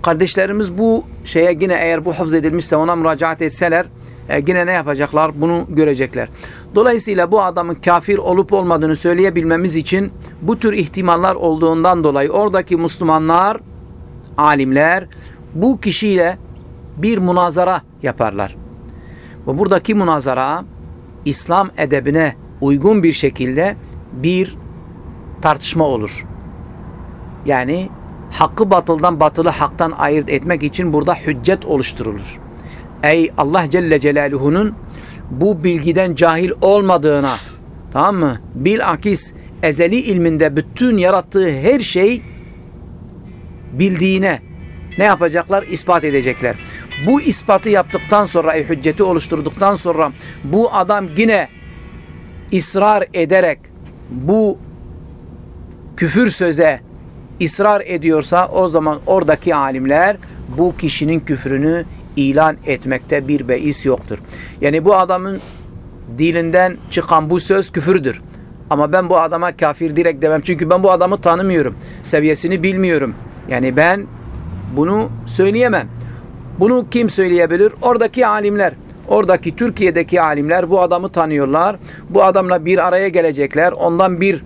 Kardeşlerimiz bu şeye yine eğer bu hafız edilmişse ona müracaat etseler e, yine ne yapacaklar? Bunu görecekler. Dolayısıyla bu adamın kafir olup olmadığını söyleyebilmemiz için bu tür ihtimaller olduğundan dolayı oradaki Müslümanlar, alimler bu kişiyle bir münazara yaparlar. Ve buradaki münazara İslam edebine uygun bir şekilde bir tartışma olur. Yani hakkı batıldan batılı haktan ayırt etmek için burada hüccet oluşturulur. Ey Allah Celle Celaluhu'nun bu bilgiden cahil olmadığına tamam mı? Bilakis ezeli ilminde bütün yarattığı her şey bildiğine ne yapacaklar? İspat edecekler. Bu ispatı yaptıktan sonra, ey hücceti oluşturduktan sonra bu adam yine ısrar ederek bu küfür söze ısrar ediyorsa o zaman oradaki alimler bu kişinin küfrünü ilan etmekte bir beis yoktur. Yani bu adamın dilinden çıkan bu söz küfürdür. Ama ben bu adama kafir direkt demem. Çünkü ben bu adamı tanımıyorum. Seviyesini bilmiyorum. Yani ben bunu söyleyemem. Bunu kim söyleyebilir? Oradaki alimler. Oradaki Türkiye'deki alimler bu adamı tanıyorlar. Bu adamla bir araya gelecekler. Ondan bir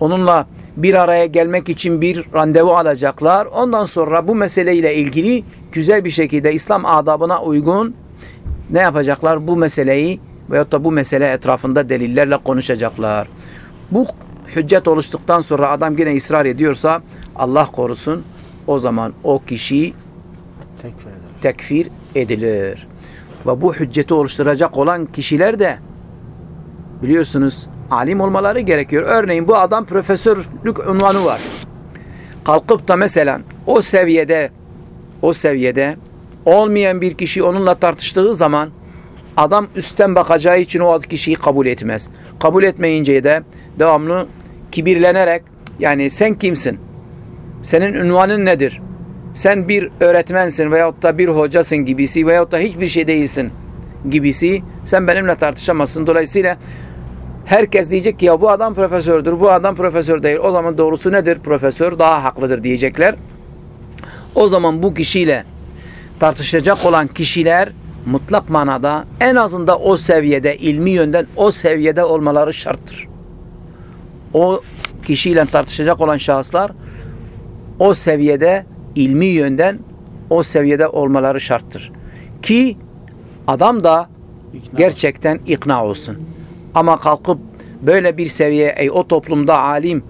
onunla bir araya gelmek için bir randevu alacaklar. Ondan sonra bu meseleyle ilgili güzel bir şekilde İslam adabına uygun ne yapacaklar? Bu meseleyi veyahut da bu mesele etrafında delillerle konuşacaklar. Bu hüccet oluştuktan sonra adam yine ısrar ediyorsa Allah korusun o zaman o kişi Tekfir edilir. Ve bu hücceti oluşturacak olan kişiler de biliyorsunuz alim olmaları gerekiyor. Örneğin bu adam profesörlük unvanı var. Kalkıp da mesela o seviyede o seviyede olmayan bir kişi onunla tartıştığı zaman adam üstten bakacağı için o kişiyi kabul etmez. Kabul etmeyince de devamlı kibirlenerek yani sen kimsin? Senin ünvanın nedir? Sen bir öğretmensin veyahut da bir hocasın gibisi veyahut da hiçbir şey değilsin gibisi sen benimle tartışamazsın. Dolayısıyla herkes diyecek ki ya bu adam profesördür, bu adam profesör değil. O zaman doğrusu nedir? Profesör daha haklıdır diyecekler. O zaman bu kişiyle tartışacak olan kişiler mutlak manada en azından o seviyede, ilmi yönden o seviyede olmaları şarttır. O kişiyle tartışacak olan şahıslar o seviyede, ilmi yönden o seviyede olmaları şarttır. Ki adam da İkna gerçekten ikna olsun. Ama kalkıp böyle bir seviye, ey o toplumda alim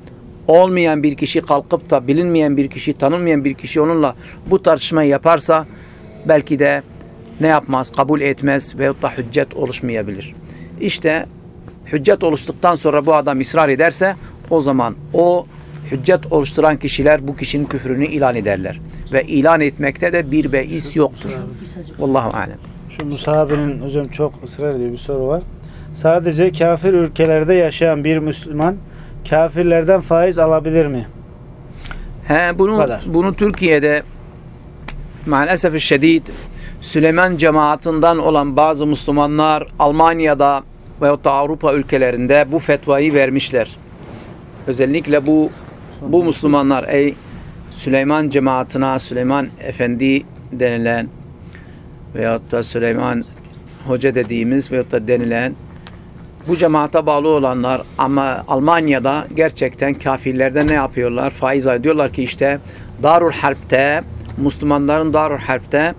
olmayan bir kişi kalkıp da bilinmeyen bir kişi, tanınmayan bir kişi onunla bu tartışmayı yaparsa belki de ne yapmaz, kabul etmez veyahut da hüccet oluşmayabilir. İşte hüccet oluştuktan sonra bu adam ısrar ederse o zaman o hüccet oluşturan kişiler bu kişinin küfrünü ilan ederler. Ve ilan etmekte de bir beis yoktur. Vallahu alem. Şu Musa abinin hocam çok ısrar ediyor bir soru var. Sadece kafir ülkelerde yaşayan bir Müslüman kafirlerden faiz alabilir mi? He, bunu, kadar. bunu Türkiye'de maalesef şiddet Süleyman cemaatinden olan bazı Müslümanlar Almanya'da veyahut da Avrupa ülkelerinde bu fetvayı vermişler. Özellikle bu bu Müslümanlar ey Süleyman cemaatine Süleyman Efendi denilen veyahut da Süleyman Hoca dediğimiz veyahut da denilen bu cemaate bağlı olanlar ama Almanya'da gerçekten kafirlerde ne yapıyorlar? Faiz. Diyorlar ki işte Darul Harp'te Müslümanların Darul Harp'te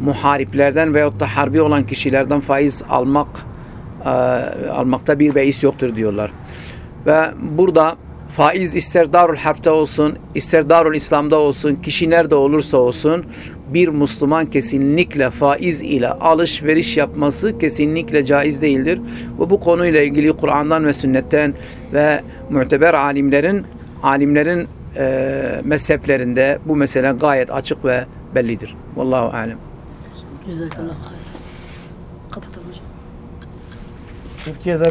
muhariplerden veyahut da harbi olan kişilerden faiz almak e, almakta bir beis yoktur diyorlar. Ve burada faiz ister Darul Harp'te olsun, ister Darul İslam'da olsun, kişi nerede olursa olsun bir Müslüman kesinlikle faiz ile alışveriş yapması kesinlikle caiz değildir. Ve bu konuyla ilgili Kur'an'dan ve sünnetten ve muteber alimlerin alimlerin e, mezheplerinde bu mesele gayet açık ve bellidir. Vallahu alem. Türkiye zaten